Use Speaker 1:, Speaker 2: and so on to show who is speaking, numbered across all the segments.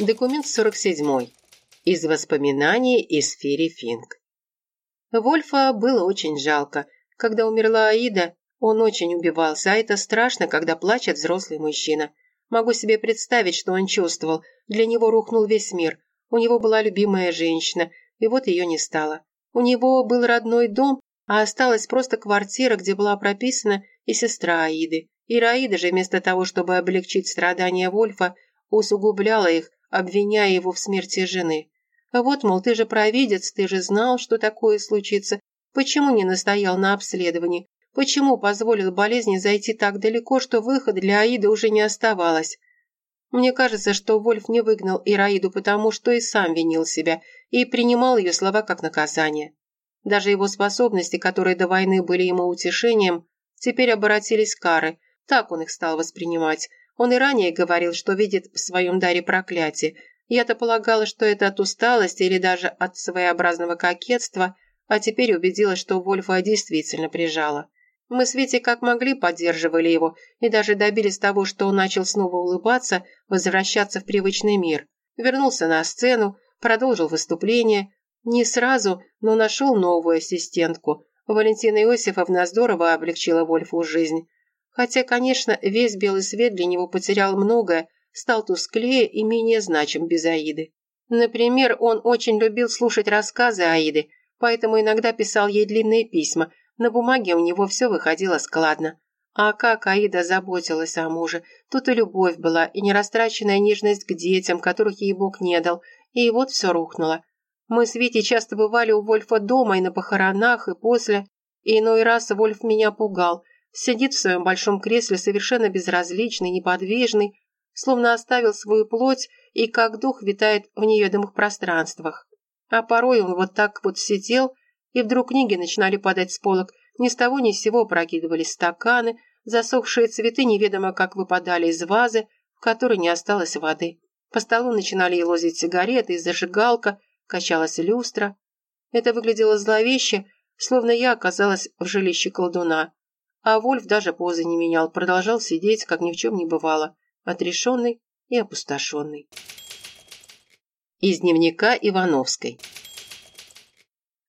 Speaker 1: Документ 47. Из воспоминаний из Ферри Финк. Вольфа было очень жалко. Когда умерла Аида, он очень убивался, а это страшно, когда плачет взрослый мужчина. Могу себе представить, что он чувствовал. Для него рухнул весь мир. У него была любимая женщина, и вот ее не стало. У него был родной дом, а осталась просто квартира, где была прописана и сестра Аиды. И Раида же вместо того, чтобы облегчить страдания Вольфа, усугубляла их, обвиняя его в смерти жены. Вот, мол, ты же провидец, ты же знал, что такое случится. Почему не настоял на обследовании? Почему позволил болезни зайти так далеко, что выхода для Аиды уже не оставалось? Мне кажется, что Вольф не выгнал Ираиду, потому что и сам винил себя и принимал ее слова как наказание. Даже его способности, которые до войны были ему утешением, теперь обратились кары. Так он их стал воспринимать. Он и ранее говорил, что видит в своем даре проклятие. Я-то полагала, что это от усталости или даже от своеобразного кокетства, а теперь убедилась, что Вольфа действительно прижала. Мы с Витей как могли поддерживали его и даже добились того, что он начал снова улыбаться, возвращаться в привычный мир. Вернулся на сцену, продолжил выступление. Не сразу, но нашел новую ассистентку. Валентина Иосифовна здорово облегчила Вольфу жизнь. Хотя, конечно, весь белый свет для него потерял многое, стал тусклее и менее значим без Аиды. Например, он очень любил слушать рассказы Аиды, поэтому иногда писал ей длинные письма. На бумаге у него все выходило складно. А как Аида заботилась о муже. Тут и любовь была, и нерастраченная нежность к детям, которых ей Бог не дал. И вот все рухнуло. Мы с Витей часто бывали у Вольфа дома и на похоронах, и после. И иной раз Вольф меня пугал. Сидит в своем большом кресле совершенно безразличный, неподвижный, словно оставил свою плоть и как дух витает в неведомых пространствах. А порой он вот так вот сидел, и вдруг книги начинали падать с полок, ни с того ни с сего прокидывались стаканы, засохшие цветы неведомо как выпадали из вазы, в которой не осталось воды. По столу начинали елозить сигареты и зажигалка, качалась люстра. Это выглядело зловеще, словно я оказалась в жилище колдуна. А Вольф даже позы не менял, продолжал сидеть, как ни в чем не бывало, отрешенный и опустошенный. Из дневника Ивановской.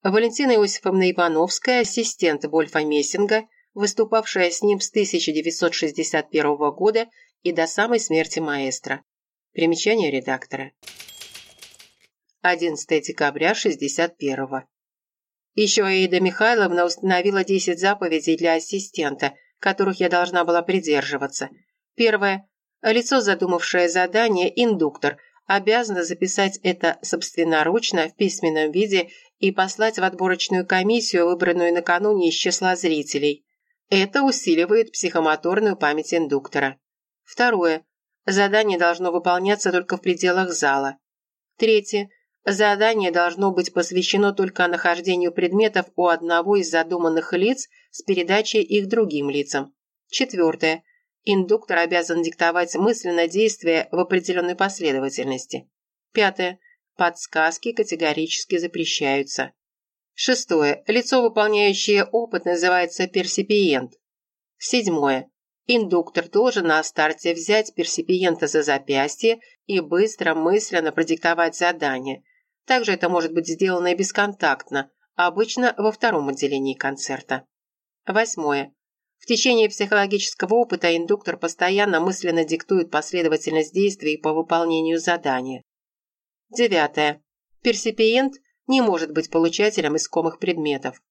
Speaker 1: Валентина Иосифовна Ивановская, ассистент Вольфа Мессинга, выступавшая с ним с 1961 года и до самой смерти маэстро. Примечание редактора. 11 декабря 61 -го. Еще Аида Михайловна установила 10 заповедей для ассистента, которых я должна была придерживаться. Первое. Лицо, задумавшее задание, индуктор, обязано записать это собственноручно в письменном виде и послать в отборочную комиссию, выбранную накануне из числа зрителей. Это усиливает психомоторную память индуктора. Второе. Задание должно выполняться только в пределах зала. Третье. Задание должно быть посвящено только нахождению предметов у одного из задуманных лиц с передачей их другим лицам. Четвертое. Индуктор обязан диктовать мысленно действия в определенной последовательности. Пятое. Подсказки категорически запрещаются. Шестое. Лицо, выполняющее опыт, называется персипиент. Седьмое. Индуктор должен на старте взять персипиента за запястье и быстро, мысленно продиктовать задание. Также это может быть сделано и бесконтактно, обычно во втором отделении концерта. Восьмое. В течение психологического опыта индуктор постоянно мысленно диктует последовательность действий по выполнению задания. Девятое. Персипиент не может быть получателем искомых предметов.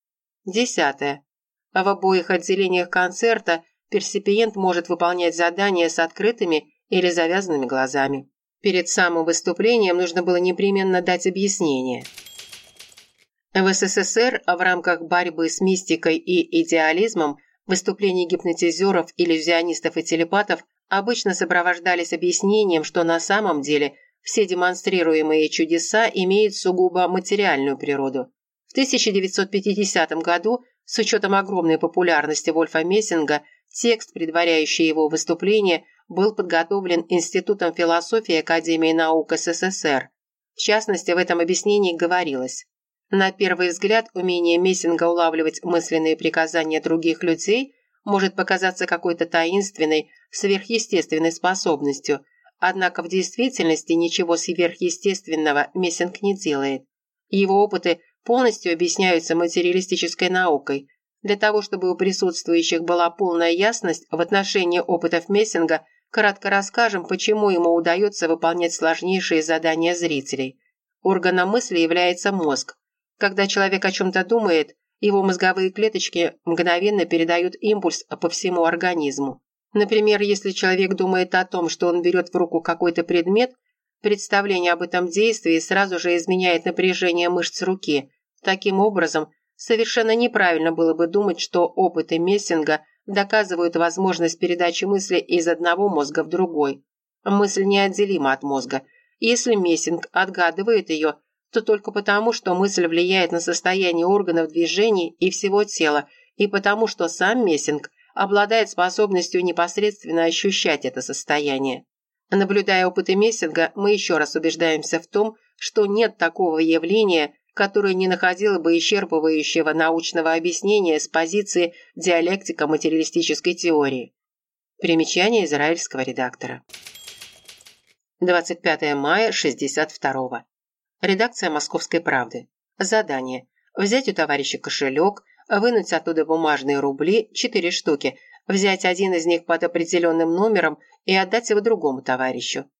Speaker 1: Десятое. В обоих отделениях концерта персипиент может выполнять задания с открытыми или завязанными глазами. Перед самым выступлением нужно было непременно дать объяснение. В СССР в рамках борьбы с мистикой и идеализмом выступления гипнотизеров, иллюзионистов и телепатов обычно сопровождались объяснением, что на самом деле все демонстрируемые чудеса имеют сугубо материальную природу. В 1950 году, с учетом огромной популярности Вольфа Мессинга, текст, предваряющий его выступление, был подготовлен Институтом философии Академии наук СССР. В частности, в этом объяснении говорилось. На первый взгляд, умение Мессинга улавливать мысленные приказания других людей может показаться какой-то таинственной, сверхъестественной способностью, Однако в действительности ничего сверхъестественного Мессинг не делает. Его опыты полностью объясняются материалистической наукой. Для того, чтобы у присутствующих была полная ясность в отношении опытов Мессинга, кратко расскажем, почему ему удается выполнять сложнейшие задания зрителей. Органом мысли является мозг. Когда человек о чем-то думает, его мозговые клеточки мгновенно передают импульс по всему организму. Например, если человек думает о том, что он берет в руку какой-то предмет, представление об этом действии сразу же изменяет напряжение мышц руки. Таким образом, совершенно неправильно было бы думать, что опыты Мессинга доказывают возможность передачи мысли из одного мозга в другой. Мысль неотделима от мозга. Если Мессинг отгадывает ее, то только потому, что мысль влияет на состояние органов движений и всего тела, и потому, что сам Мессинг обладает способностью непосредственно ощущать это состояние. Наблюдая опыты Мессинга, мы еще раз убеждаемся в том, что нет такого явления, которое не находило бы исчерпывающего научного объяснения с позиции диалектика материалистической теории. Примечание израильского редактора. 25 мая 62 -го. Редакция «Московской правды». Задание. Взять у товарища кошелек, вынуть оттуда бумажные рубли, четыре штуки, взять один из них под определенным номером и отдать его другому товарищу.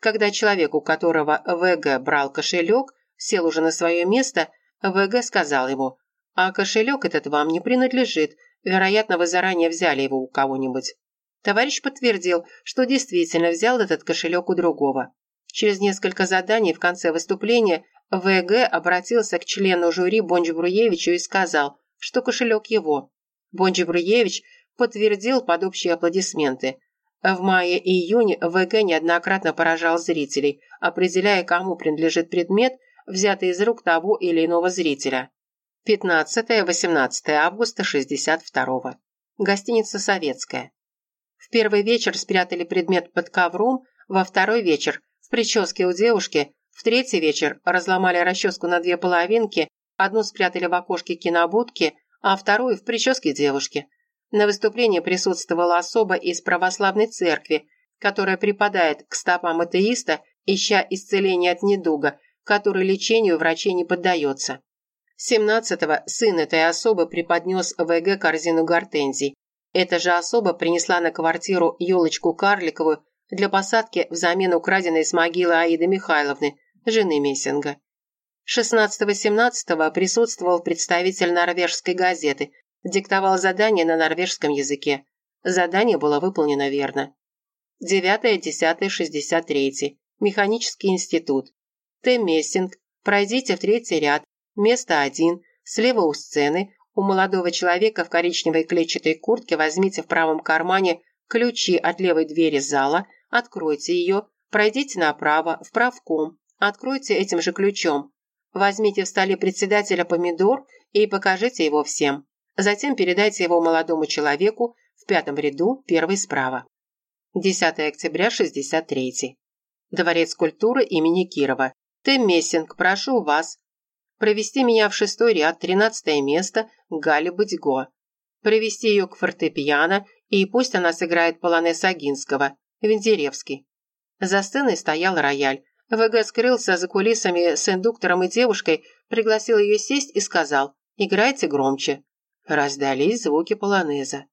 Speaker 1: Когда человек, у которого ВГ брал кошелек, сел уже на свое место, ВГ сказал ему, «А кошелек этот вам не принадлежит, вероятно, вы заранее взяли его у кого-нибудь». Товарищ подтвердил, что действительно взял этот кошелек у другого. Через несколько заданий в конце выступления ВГ обратился к члену жюри Бонч-Бруевичу и сказал, что кошелек его. Бонч-Бруевич подтвердил под общие аплодисменты. В мае и июне ВГ неоднократно поражал зрителей, определяя, кому принадлежит предмет, взятый из рук того или иного зрителя. 15-18 августа 62 -го. Гостиница «Советская». В первый вечер спрятали предмет под ковром, во второй вечер в прическе у девушки, в третий вечер разломали расческу на две половинки, одну спрятали в окошке кинобудки, а вторую в прическе девушки. На выступлении присутствовала особа из православной церкви, которая припадает к стопам атеиста, ища исцеления от недуга, который лечению врачей не поддается. 17-го сын этой особы преподнес ВГ корзину гортензий. Эта же особа принесла на квартиру елочку карликовую для посадки взамен украденной с могилы Аиды Михайловны, жены Мессинга. 16-17 присутствовал представитель норвежской газеты, диктовал задание на норвежском языке. Задание было выполнено верно. 9-10-63. Механический институт. Т. Мессинг. Пройдите в третий ряд. Место 1. Слева у сцены. У молодого человека в коричневой клетчатой куртке возьмите в правом кармане ключи от левой двери зала, откройте ее, пройдите направо, в правком, откройте этим же ключом. Возьмите в столе председателя помидор и покажите его всем. Затем передайте его молодому человеку в пятом ряду, первый справа. 10 октября 63. Дворец культуры имени Кирова. Т. Мессинг, прошу вас. Провести меня в шестой ряд, тринадцатое место, Галя Бытьго. Провести ее к фортепиано, и пусть она сыграет полонез Агинского, Вензеревский. За сценой стоял рояль. ВГ скрылся за кулисами с индуктором и девушкой, пригласил ее сесть и сказал «Играйте громче». Раздались звуки полонеза.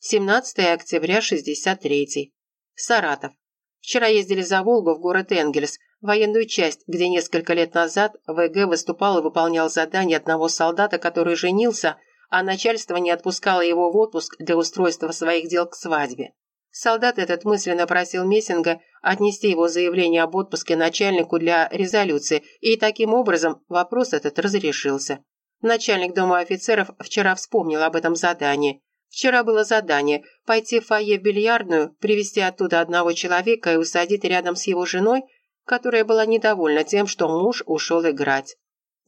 Speaker 1: 17 октября 63 Саратов. Вчера ездили за Волгу в город Энгельс, военную часть, где несколько лет назад ВГ выступал и выполнял задание одного солдата, который женился, а начальство не отпускало его в отпуск для устройства своих дел к свадьбе. Солдат этот мысленно просил Мессинга отнести его заявление об отпуске начальнику для резолюции, и таким образом вопрос этот разрешился. Начальник дома офицеров вчера вспомнил об этом задании. Вчера было задание – пойти в фойе в бильярдную, привести оттуда одного человека и усадить рядом с его женой, которая была недовольна тем, что муж ушел играть.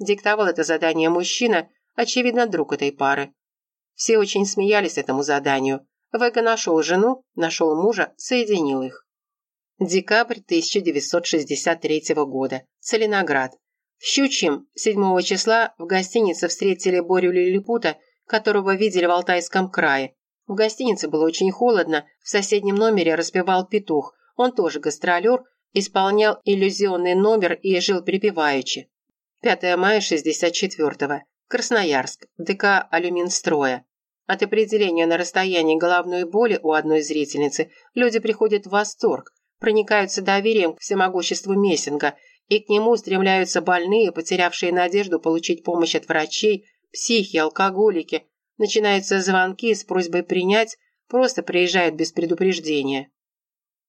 Speaker 1: Диктовал это задание мужчина, очевидно, друг этой пары. Все очень смеялись этому заданию. Вега нашел жену, нашел мужа, соединил их. Декабрь 1963 года. Целиноград. В Щучьем 7 числа в гостинице встретили Борю Лилипута, которого видели в Алтайском крае. В гостинице было очень холодно, в соседнем номере распевал петух. Он тоже гастролер, исполнял иллюзионный номер и жил припеваючи. 5 мая 64-го. Красноярск. ДК «Алюминстроя». От определения на расстоянии головной боли у одной зрительницы люди приходят в восторг, проникаются доверием к всемогуществу Мессинга, и к нему стремляются больные, потерявшие надежду получить помощь от врачей, психи, алкоголики. Начинаются звонки с просьбой принять, просто приезжают без предупреждения.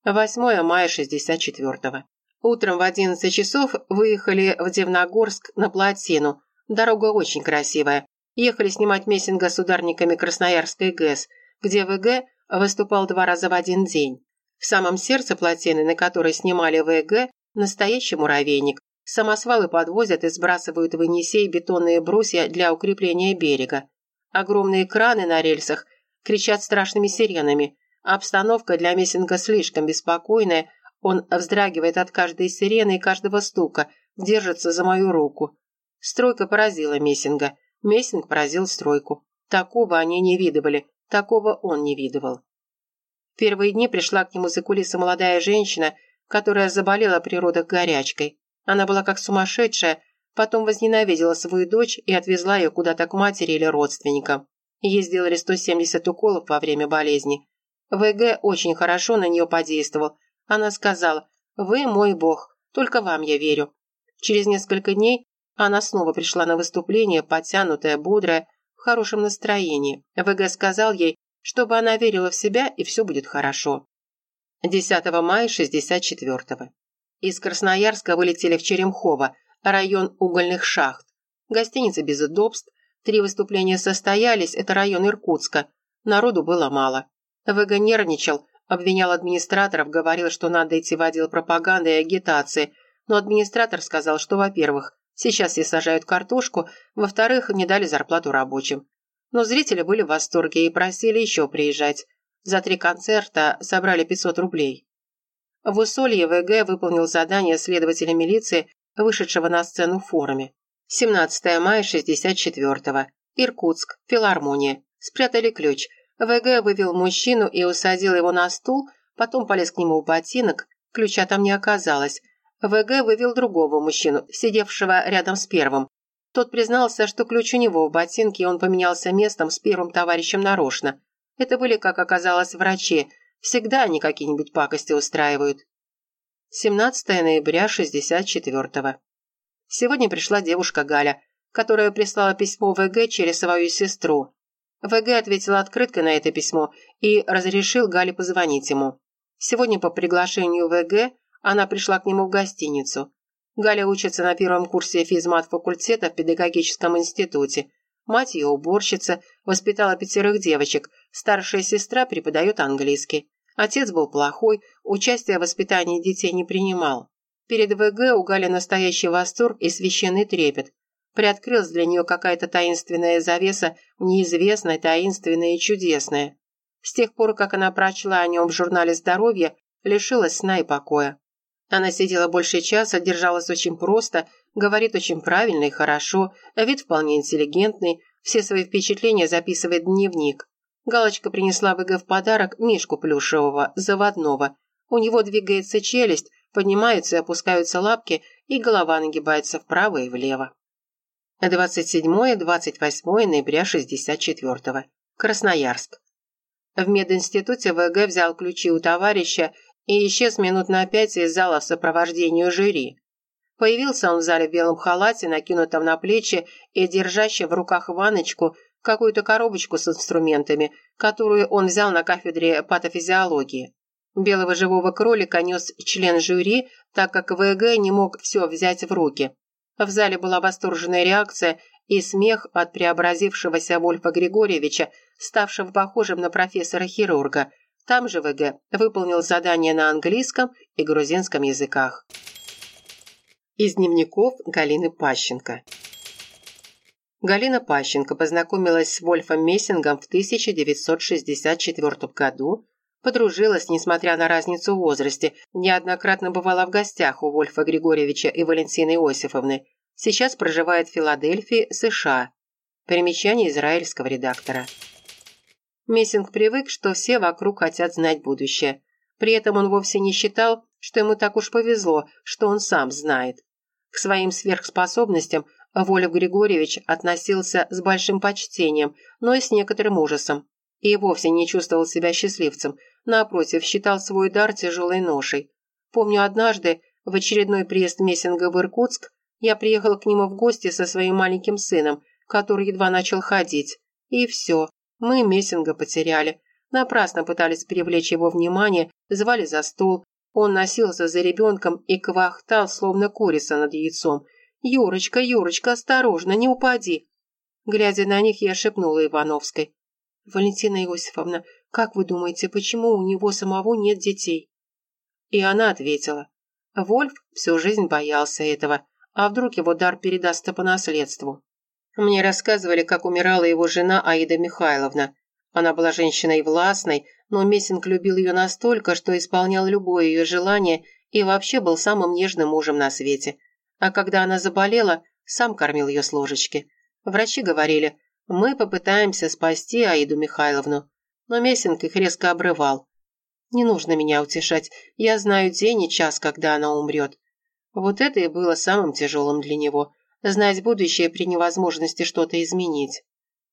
Speaker 1: 8 мая 64-го. Утром в 11 часов выехали в Девногорск на плотину. Дорога очень красивая. Ехали снимать Мессинга с ударниками Красноярской ГЭС, где ВГ выступал два раза в один день. В самом сердце плотины, на которой снимали ВГ, настоящий муравейник. Самосвалы подвозят и сбрасывают в Енисей бетонные брусья для укрепления берега. Огромные краны на рельсах кричат страшными сиренами. Обстановка для Мессинга слишком беспокойная, он вздрагивает от каждой сирены и каждого стука, держится за мою руку. Стройка поразила Мессинга. Мессинг поразил стройку. Такого они не видывали, такого он не видывал. В первые дни пришла к нему за кулисы молодая женщина, которая заболела при горячкой. Она была как сумасшедшая, потом возненавидела свою дочь и отвезла ее куда-то к матери или родственникам. Ей сделали 170 уколов во время болезни. ВГ очень хорошо на нее подействовал, она сказала, «Вы мой бог, только вам я верю». Через несколько дней она снова пришла на выступление, подтянутая, бодрая, в хорошем настроении. ВГ сказал ей, чтобы она верила в себя, и все будет хорошо. 10 мая 64-го. Из Красноярска вылетели в Черемхово, район угольных шахт. Гостиница без удобств. Три выступления состоялись, это район Иркутска. Народу было мало. ВГ нервничал, Обвинял администраторов, говорил, что надо идти в отдел пропаганды и агитации. Но администратор сказал, что, во-первых, сейчас все сажают картошку, во-вторых, не дали зарплату рабочим. Но зрители были в восторге и просили еще приезжать. За три концерта собрали 500 рублей. В Усолье ВГ выполнил задание следователя милиции, вышедшего на сцену в форуме. 17 мая 64-го. Иркутск. Филармония. Спрятали ключ – ВГ вывел мужчину и усадил его на стул, потом полез к нему в ботинок, ключа там не оказалось. ВГ вывел другого мужчину, сидевшего рядом с первым. Тот признался, что ключ у него в ботинке, и он поменялся местом с первым товарищем нарочно. Это были, как оказалось, врачи. Всегда они какие-нибудь пакости устраивают. 17 ноября 64-го. Сегодня пришла девушка Галя, которая прислала письмо ВГ через свою сестру. ВГ ответил открыткой на это письмо и разрешил Гале позвонить ему. Сегодня по приглашению ВГ она пришла к нему в гостиницу. Галя учится на первом курсе физмат-факультета в педагогическом институте. Мать ее уборщица, воспитала пятерых девочек, старшая сестра преподает английский. Отец был плохой, участия в воспитании детей не принимал. Перед ВГ у Гали настоящий восторг и священный трепет приоткрылась для нее какая-то таинственная завеса, неизвестная, таинственная и чудесная. С тех пор, как она прочла о нем в журнале «Здоровье», лишилась сна и покоя. Она сидела больше часа, держалась очень просто, говорит очень правильно и хорошо, вид вполне интеллигентный, все свои впечатления записывает в дневник. Галочка принесла ВГ в подарок мишку плюшевого, заводного. У него двигается челюсть, поднимаются и опускаются лапки, и голова нагибается вправо и влево. 27-28 ноября 64 Красноярск. В мединституте ВГ взял ключи у товарища и исчез минут на пять из зала в сопровождении жюри. Появился он в зале в белом халате, накинутом на плечи и держащем в руках ваночку, какую-то коробочку с инструментами, которую он взял на кафедре патофизиологии. Белого живого кролика нес член жюри, так как ВГ не мог все взять в руки. В зале была восторженная реакция и смех от преобразившегося Вольфа Григорьевича, ставшего похожим на профессора-хирурга. Там же ВГ выполнил задание на английском и грузинском языках. Из дневников Галины Пащенко. Галина Пащенко познакомилась с Вольфом Мессингом в 1964 году Подружилась, несмотря на разницу в возрасте, неоднократно бывала в гостях у Вольфа Григорьевича и Валентины Иосифовны. Сейчас проживает в Филадельфии, США. Примечание израильского редактора. Мессинг привык, что все вокруг хотят знать будущее. При этом он вовсе не считал, что ему так уж повезло, что он сам знает. К своим сверхспособностям Волев Григорьевич относился с большим почтением, но и с некоторым ужасом. И вовсе не чувствовал себя счастливцем, напротив, считал свой дар тяжелой ношей. Помню однажды, в очередной приезд Мессинга в Иркутск, я приехала к нему в гости со своим маленьким сыном, который едва начал ходить. И все, мы Мессинга потеряли. Напрасно пытались привлечь его внимание, звали за стол. Он носился за ребенком и квахтал, словно курица над яйцом. «Юрочка, Юрочка, осторожно, не упади!» Глядя на них, я шепнула Ивановской. «Валентина Иосифовна, как вы думаете, почему у него самого нет детей?» И она ответила. Вольф всю жизнь боялся этого, а вдруг его дар передастся по наследству. Мне рассказывали, как умирала его жена Аида Михайловна. Она была женщиной властной, но Мессинг любил ее настолько, что исполнял любое ее желание и вообще был самым нежным мужем на свете. А когда она заболела, сам кормил ее с ложечки. Врачи говорили, мы попытаемся спасти Аиду Михайловну. Но Мессинг их резко обрывал. Не нужно меня утешать, я знаю день и час, когда она умрет. Вот это и было самым тяжелым для него – знать будущее при невозможности что-то изменить.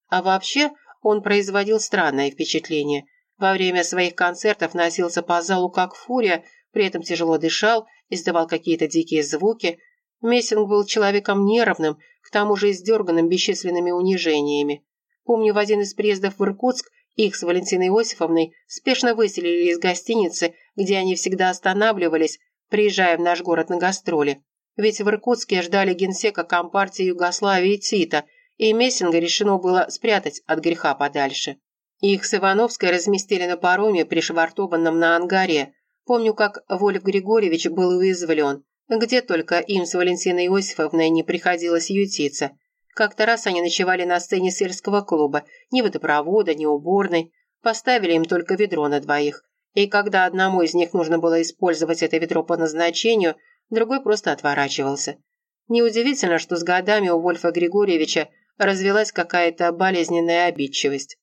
Speaker 1: А вообще он производил странное впечатление. Во время своих концертов носился по залу как фурия, при этом тяжело дышал, издавал какие-то дикие звуки. Мессинг был человеком нервным, к тому же издерганным бесчисленными унижениями. Помню, в один из приездов в Иркутск их с Валентиной Иосифовной спешно выселили из гостиницы, где они всегда останавливались, приезжая в наш город на гастроли. Ведь в Иркутске ждали генсека Компартии Югославии Тита – и Мессинга решено было спрятать от греха подальше. Их с Ивановской разместили на пароме, пришвартованном на ангаре. Помню, как Вольф Григорьевич был уязвлен. Где только им с Валентиной Иосифовной не приходилось ютиться. Как-то раз они ночевали на сцене сельского клуба. Ни водопровода, ни уборной. Поставили им только ведро на двоих. И когда одному из них нужно было использовать это ведро по назначению, другой просто отворачивался. Неудивительно, что с годами у Вольфа Григорьевича развелась какая-то болезненная обидчивость.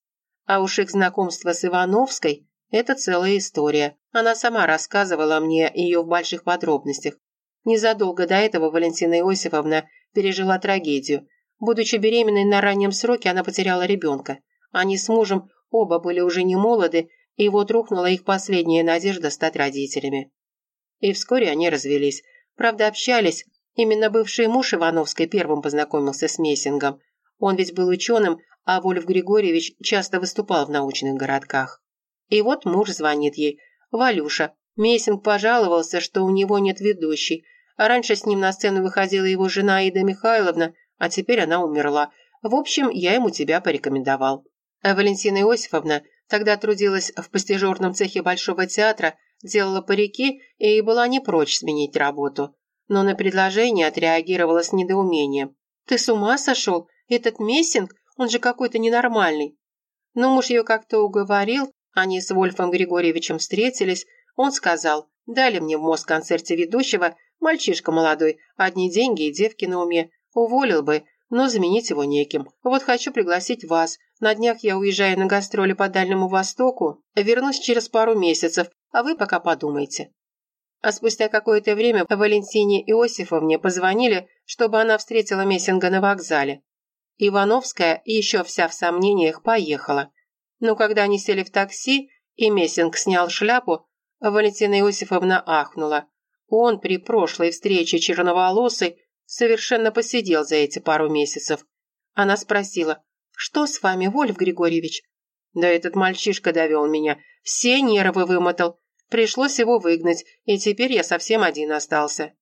Speaker 1: А уж их знакомство с Ивановской – это целая история. Она сама рассказывала мне ее в больших подробностях. Незадолго до этого Валентина Иосифовна пережила трагедию. Будучи беременной на раннем сроке, она потеряла ребенка. Они с мужем оба были уже не молоды, и вот рухнула их последняя надежда стать родителями. И вскоре они развелись. Правда, общались. Именно бывший муж Ивановской первым познакомился с Мессингом. Он ведь был ученым, а Вольф Григорьевич часто выступал в научных городках. И вот муж звонит ей. «Валюша, Мессинг пожаловался, что у него нет ведущей. А раньше с ним на сцену выходила его жена Ида Михайловна, а теперь она умерла. В общем, я ему тебя порекомендовал». А Валентина Иосифовна тогда трудилась в постижерном цехе Большого театра, делала парики и была не прочь сменить работу. Но на предложение отреагировала с недоумением. «Ты с ума сошел? Этот Мессинг, он же какой-то ненормальный. Но муж ее как-то уговорил, они с Вольфом Григорьевичем встретились. Он сказал, дали мне в мозг концерте ведущего, мальчишка молодой, одни деньги и девки на уме. Уволил бы, но заменить его неким. Вот хочу пригласить вас. На днях я уезжаю на гастроли по Дальнему Востоку. Вернусь через пару месяцев, а вы пока подумайте. А спустя какое-то время Валентине Иосифовне позвонили, чтобы она встретила Мессинга на вокзале. Ивановская, еще вся в сомнениях, поехала. Но когда они сели в такси, и Мессинг снял шляпу, Валентина Иосифовна ахнула. Он при прошлой встрече черноволосый совершенно посидел за эти пару месяцев. Она спросила, «Что с вами, Вольф Григорьевич?» «Да этот мальчишка довел меня, все нервы вымотал. Пришлось его выгнать, и теперь я совсем один остался».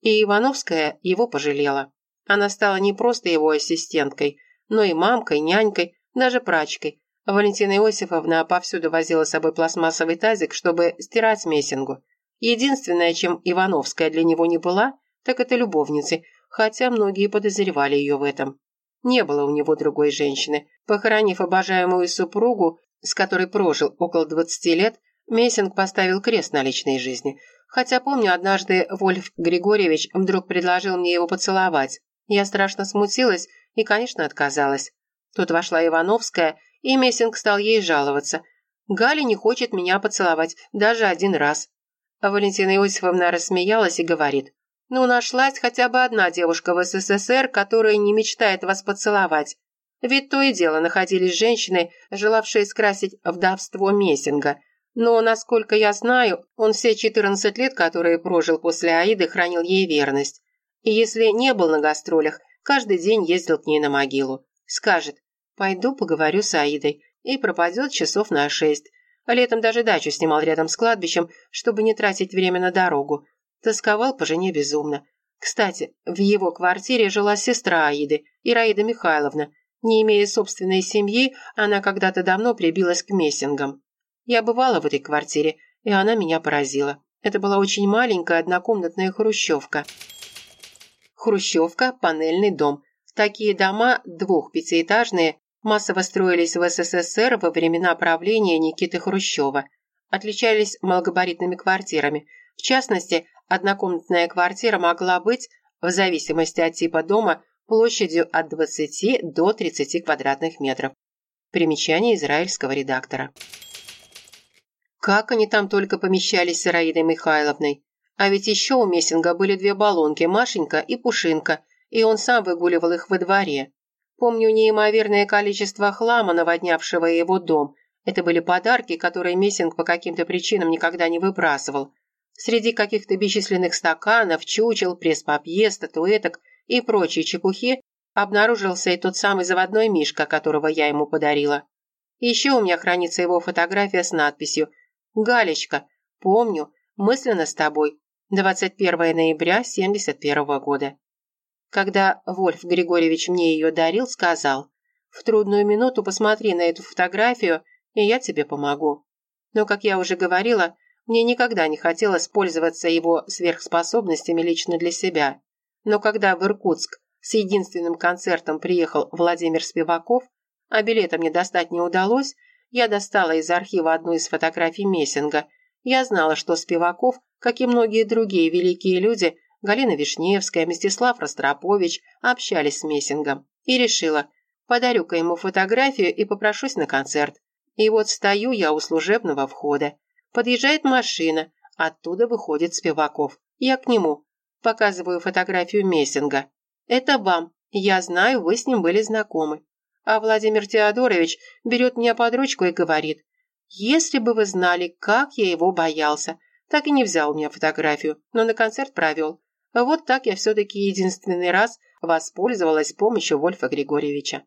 Speaker 1: И Ивановская его пожалела. Она стала не просто его ассистенткой, но и мамкой, нянькой, даже прачкой. Валентина Иосифовна повсюду возила с собой пластмассовый тазик, чтобы стирать мессингу. Единственное, чем Ивановская для него не была, так это любовницей, хотя многие подозревали ее в этом. Не было у него другой женщины. Похоронив обожаемую супругу, с которой прожил около 20 лет, Мессинг поставил крест на личной жизни. Хотя помню, однажды Вольф Григорьевич вдруг предложил мне его поцеловать. Я страшно смутилась и, конечно, отказалась. Тут вошла Ивановская, и Мессинг стал ей жаловаться. Галя не хочет меня поцеловать, даже один раз. А Валентина Иосифовна рассмеялась и говорит, ну, нашлась хотя бы одна девушка в СССР, которая не мечтает вас поцеловать. Ведь то и дело находились женщины, желавшие скрасить вдовство Мессинга. Но, насколько я знаю, он все 14 лет, которые прожил после Аиды, хранил ей верность. И если не был на гастролях, каждый день ездил к ней на могилу. Скажет, пойду поговорю с Аидой, и пропадет часов на шесть. Летом даже дачу снимал рядом с кладбищем, чтобы не тратить время на дорогу. Тосковал по жене безумно. Кстати, в его квартире жила сестра Аиды, Ираида Михайловна. Не имея собственной семьи, она когда-то давно прибилась к Мессингам. Я бывала в этой квартире, и она меня поразила. Это была очень маленькая однокомнатная хрущевка. Хрущевка – панельный дом. Такие дома, двух-пятиэтажные, массово строились в СССР во времена правления Никиты Хрущева. Отличались малогабаритными квартирами. В частности, однокомнатная квартира могла быть, в зависимости от типа дома, площадью от 20 до 30 квадратных метров. Примечание израильского редактора. Как они там только помещались с Ираидой Михайловной. А ведь еще у Мессинга были две баллонки, Машенька и Пушинка, и он сам выгуливал их во дворе. Помню неимоверное количество хлама, наводнявшего его дом. Это были подарки, которые Мессинг по каким-то причинам никогда не выбрасывал. Среди каких-то бесчисленных стаканов, чучел, пресс-папье, статуэток и прочей чепухи обнаружился и тот самый заводной мишка, которого я ему подарила. Еще у меня хранится его фотография с надписью «Галечка, помню, мысленно с тобой, 21 ноября 71 года». Когда Вольф Григорьевич мне ее дарил, сказал, «В трудную минуту посмотри на эту фотографию, и я тебе помогу». Но, как я уже говорила, мне никогда не хотелось пользоваться его сверхспособностями лично для себя. Но когда в Иркутск с единственным концертом приехал Владимир Спиваков, а билета мне достать не удалось, я достала из архива одну из фотографий Мессинга. Я знала, что Спиваков, как и многие другие великие люди, Галина Вишневская, Мстислав Ростропович общались с Мессингом. И решила, подарю-ка ему фотографию и попрошусь на концерт. И вот стою я у служебного входа. Подъезжает машина, оттуда выходит Спиваков. Я к нему. Показываю фотографию Мессинга. Это вам. Я знаю, вы с ним были знакомы. А Владимир Теодорович берет меня под ручку и говорит, «Если бы вы знали, как я его боялся, так и не взял у меня фотографию, но на концерт провел. Вот так я все-таки единственный раз воспользовалась помощью Вольфа Григорьевича.